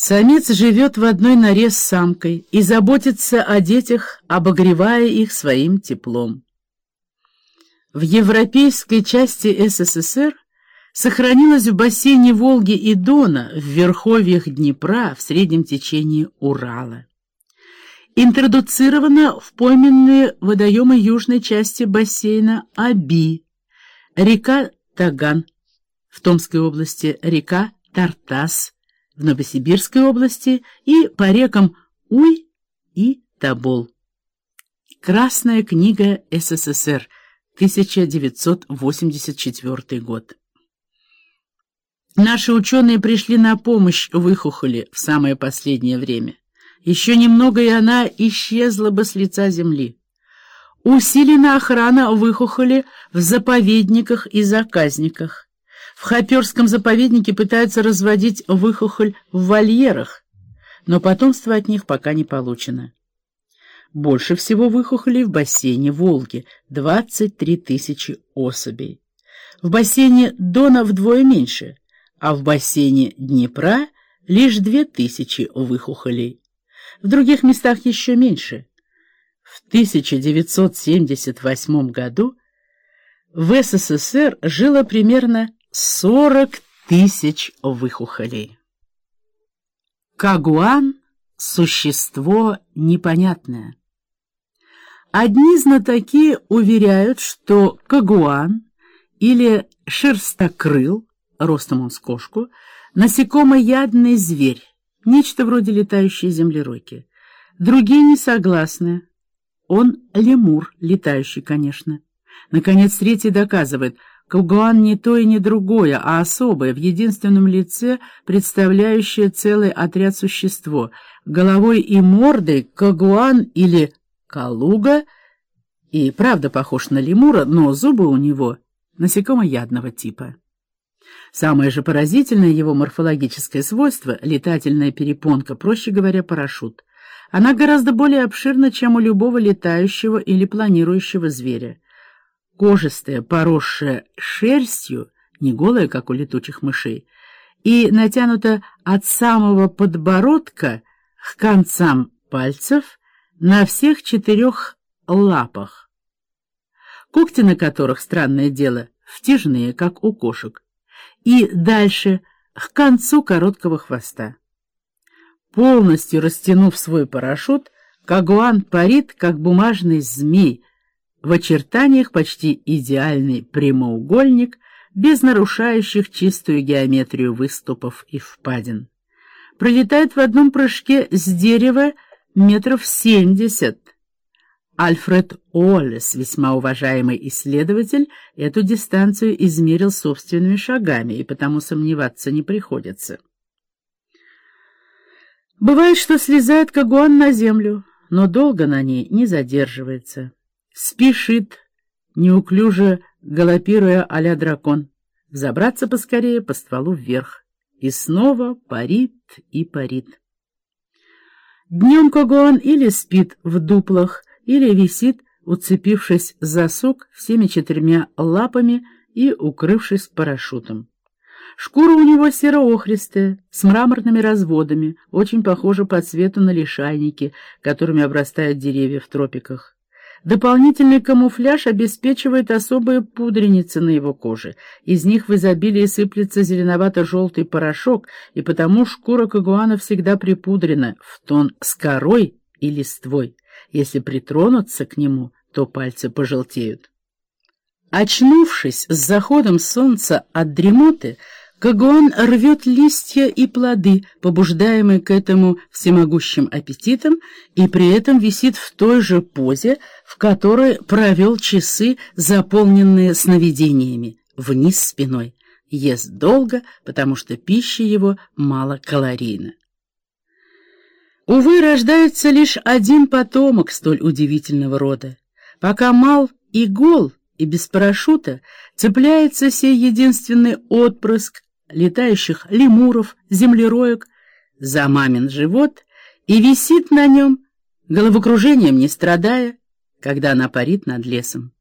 Самец живет в одной норе с самкой и заботится о детях, обогревая их своим теплом. В европейской части СССР сохранилась в бассейне Волги и Дона, в верховьях Днепра, в среднем течении Урала. Интродуцирована в пойменные водоемы южной части бассейна Аби, река Таган, в Томской области река Тартас, в Новосибирской области и по рекам Уй и Тобол. Красная книга СССР, 1984 год. Наши ученые пришли на помощь выхухоли в самое последнее время. Еще немного, и она исчезла бы с лица земли. Усилена охрана выхухоли в заповедниках и заказниках. В Хоперском заповеднике пытаются разводить выхухоль в вольерах, но потомство от них пока не получено. Больше всего выхухолей в бассейне Волги — 23 тысячи особей. В бассейне Дона вдвое меньше, а в бассейне Днепра лишь 2 тысячи выхухолей. В других местах еще меньше. В 1978 году в СССР жило примерно Сорок тысяч выхухолей. Кагуан — существо непонятное. Одни знатоки уверяют, что кагуан или шерстокрыл, ростом он с кошку, насекомоядный зверь, нечто вроде летающей землеройки. Другие не согласны. Он лемур, летающий, конечно. Наконец, третий доказывает — Кагуан не то и не другое, а особое, в единственном лице, представляющее целый отряд существо. Головой и мордой Кагуан или Калуга и правда похож на лемура, но зубы у него насекомоядного типа. Самое же поразительное его морфологическое свойство — летательная перепонка, проще говоря, парашют. Она гораздо более обширна, чем у любого летающего или планирующего зверя кожистая, поросшая шерстью, не голая, как у летучих мышей, и натянута от самого подбородка к концам пальцев на всех четырех лапах, когти на которых, странное дело, втяжные, как у кошек, и дальше к концу короткого хвоста. Полностью растянув свой парашют, Кагуан парит, как бумажный змей, в очертаниях почти идеальный прямоугольник, без нарушающих чистую геометрию выступов и впадин. Пролетает в одном прыжке с дерева метров семьдесят. Альфред Уоллес, весьма уважаемый исследователь, эту дистанцию измерил собственными шагами, и потому сомневаться не приходится. Бывает, что слезает кагуан на землю, но долго на ней не задерживается спешит, неуклюже галопируя а дракон, забраться поскорее по стволу вверх. И снова парит и парит. Днем Когуан или спит в дуплах, или висит, уцепившись за сук всеми четырьмя лапами и укрывшись парашютом. Шкура у него серо-охристая, с мраморными разводами, очень похожа по цвету на лишайники, которыми обрастают деревья в тропиках. Дополнительный камуфляж обеспечивает особые пудреницы на его коже. Из них в изобилии сыплется зеленовато-желтый порошок, и потому шкура кагуана всегда припудрена в тон с корой и листвой. Если притронуться к нему, то пальцы пожелтеют. Очнувшись с заходом солнца от дремоты, Кагуан рвет листья и плоды, побуждаемые к этому всемогущим аппетитом, и при этом висит в той же позе, в которой провел часы, заполненные сновидениями, вниз спиной. Ест долго, потому что пища его малокалорийна. Увы, рождается лишь один потомок столь удивительного рода. Пока мал и гол, и без парашюта, цепляется сей единственный отпрыск летающих лемуров, землероек, за мамин живот и висит на нем, головокружением не страдая, когда она парит над лесом.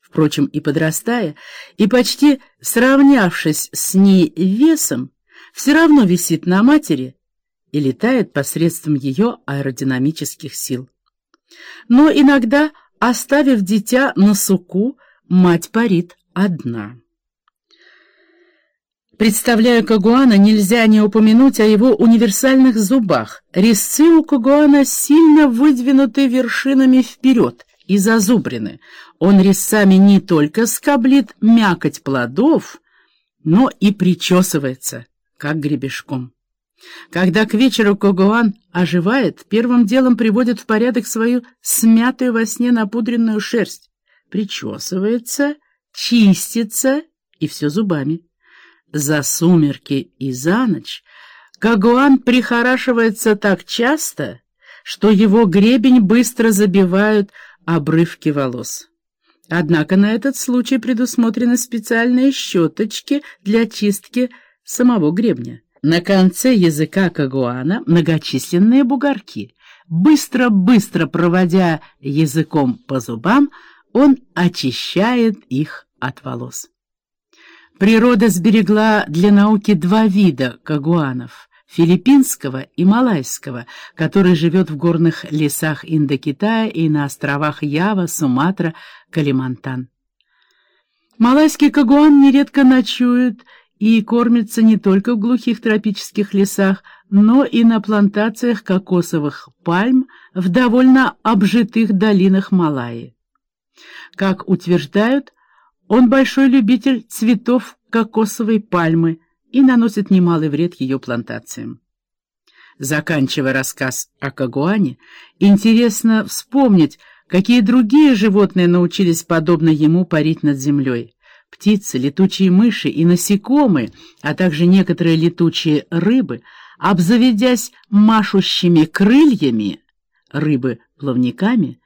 Впрочем, и подрастая, и почти сравнявшись с ней весом, все равно висит на матери и летает посредством ее аэродинамических сил. Но иногда, оставив дитя на суку, мать парит одна. Представляя Кагуана, нельзя не упомянуть о его универсальных зубах. Резцы у Кагуана сильно выдвинуты вершинами вперед и зазубрены. Он резцами не только скоблит мякоть плодов, но и причесывается, как гребешком. Когда к вечеру Когуан оживает, первым делом приводит в порядок свою смятую во сне напудренную шерсть, причесывается, чистится и все зубами. За сумерки и за ночь Кагуан прихорашивается так часто, что его гребень быстро забивают обрывки волос. Однако на этот случай предусмотрены специальные щеточки для чистки самого гребня. На конце языка кагуана многочисленные бугорки. Быстро-быстро проводя языком по зубам, он очищает их от волос. Природа сберегла для науки два вида кагуанов — филиппинского и малайского, который живет в горных лесах Индокитая и на островах Ява, Суматра, Калимантан. Малайский кагуан нередко ночует и кормится не только в глухих тропических лесах, но и на плантациях кокосовых пальм в довольно обжитых долинах Малайи. Как утверждают, он большой любитель цветов кокосовой пальмы и наносит немалый вред ее плантациям. Заканчивая рассказ о Кагуане, интересно вспомнить, какие другие животные научились подобно ему парить над землей. Птицы, летучие мыши и насекомые, а также некоторые летучие рыбы, обзаведясь машущими крыльями, рыбы-плавниками,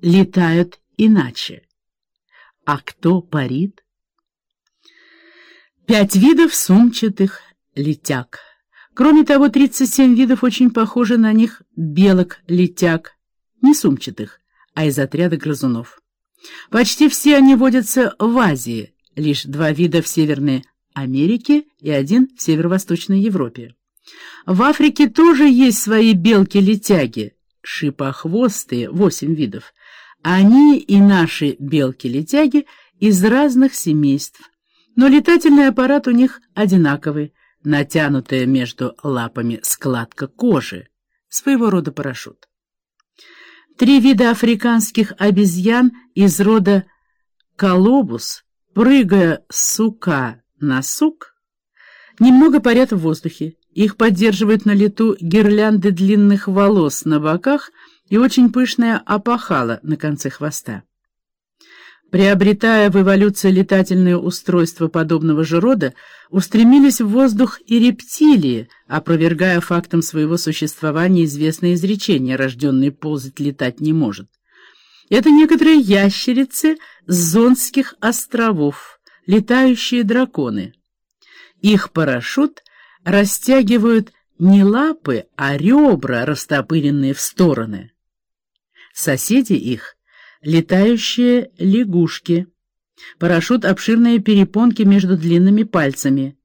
летают иначе. А кто парит? Пять видов сумчатых летяг. Кроме того, 37 видов очень похожи на них белок-летяг, не сумчатых, а из отряда грызунов. Почти все они водятся в Азии, лишь два вида в Северной Америке и один в Северо-Восточной Европе. В Африке тоже есть свои белки-летяги, шипохвостые, восемь видов, они и наши белки-летяги из разных семейств, но летательный аппарат у них одинаковый, натянутая между лапами складка кожи, своего рода парашют. Три вида африканских обезьян из рода колобус, прыгая с сука на сук, немного парят в воздухе. Их поддерживают на лету гирлянды длинных волос на боках – и очень пышное опахало на конце хвоста. Приобретая в эволюции летательные устройства подобного же рода, устремились в воздух и рептилии, опровергая фактом своего существования известное изречение «рожденный ползать летать не может». Это некоторые ящерицы с Зонских островов, летающие драконы. Их парашют растягивают не лапы, а ребра, растопыренные в стороны. Соседи их — летающие лягушки, парашют — обширные перепонки между длинными пальцами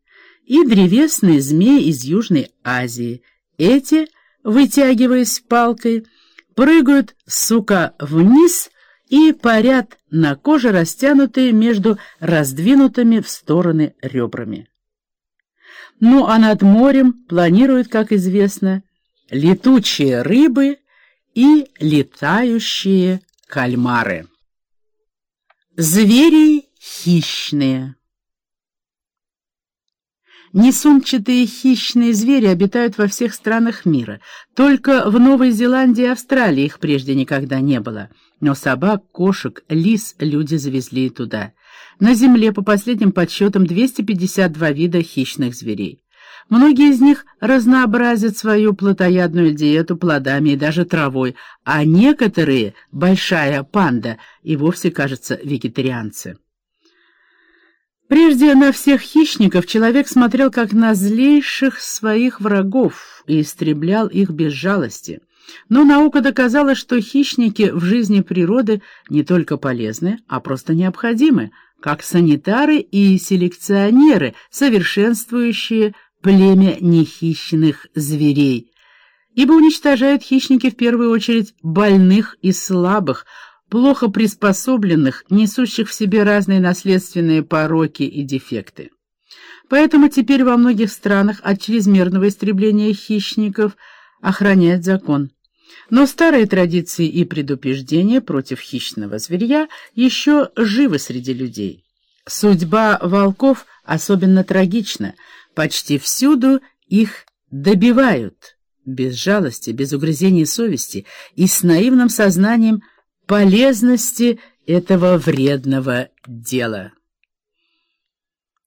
и древесные змеи из Южной Азии. Эти, вытягиваясь палкой, прыгают, сука, вниз и парят на коже, растянутые между раздвинутыми в стороны ребрами. Ну а над морем планируют, как известно, летучие рыбы — и летающие кальмары. Звери хищные Несумчатые хищные звери обитают во всех странах мира. Только в Новой Зеландии и Австралии их прежде никогда не было. Но собак, кошек, лис люди завезли туда. На Земле, по последним подсчетам, 252 вида хищных зверей. Многие из них разнообразят свою плотоядную диету плодами и даже травой, а некоторые, большая панда, и вовсе, кажется, вегетарианцы. Прежде на всех хищников человек смотрел как на злейших своих врагов и истреблял их без жалости. Но наука доказала, что хищники в жизни природы не только полезны, а просто необходимы, как санитары и селекционеры, совершенствующие племя нехищенных зверей, ибо уничтожают хищники в первую очередь больных и слабых, плохо приспособленных, несущих в себе разные наследственные пороки и дефекты. Поэтому теперь во многих странах от чрезмерного истребления хищников охраняет закон. Но старые традиции и предупреждения против хищного зверья еще живы среди людей. Судьба волков особенно трагична. Почти всюду их добивают, без жалости, без угрызений совести и с наивным сознанием полезности этого вредного дела.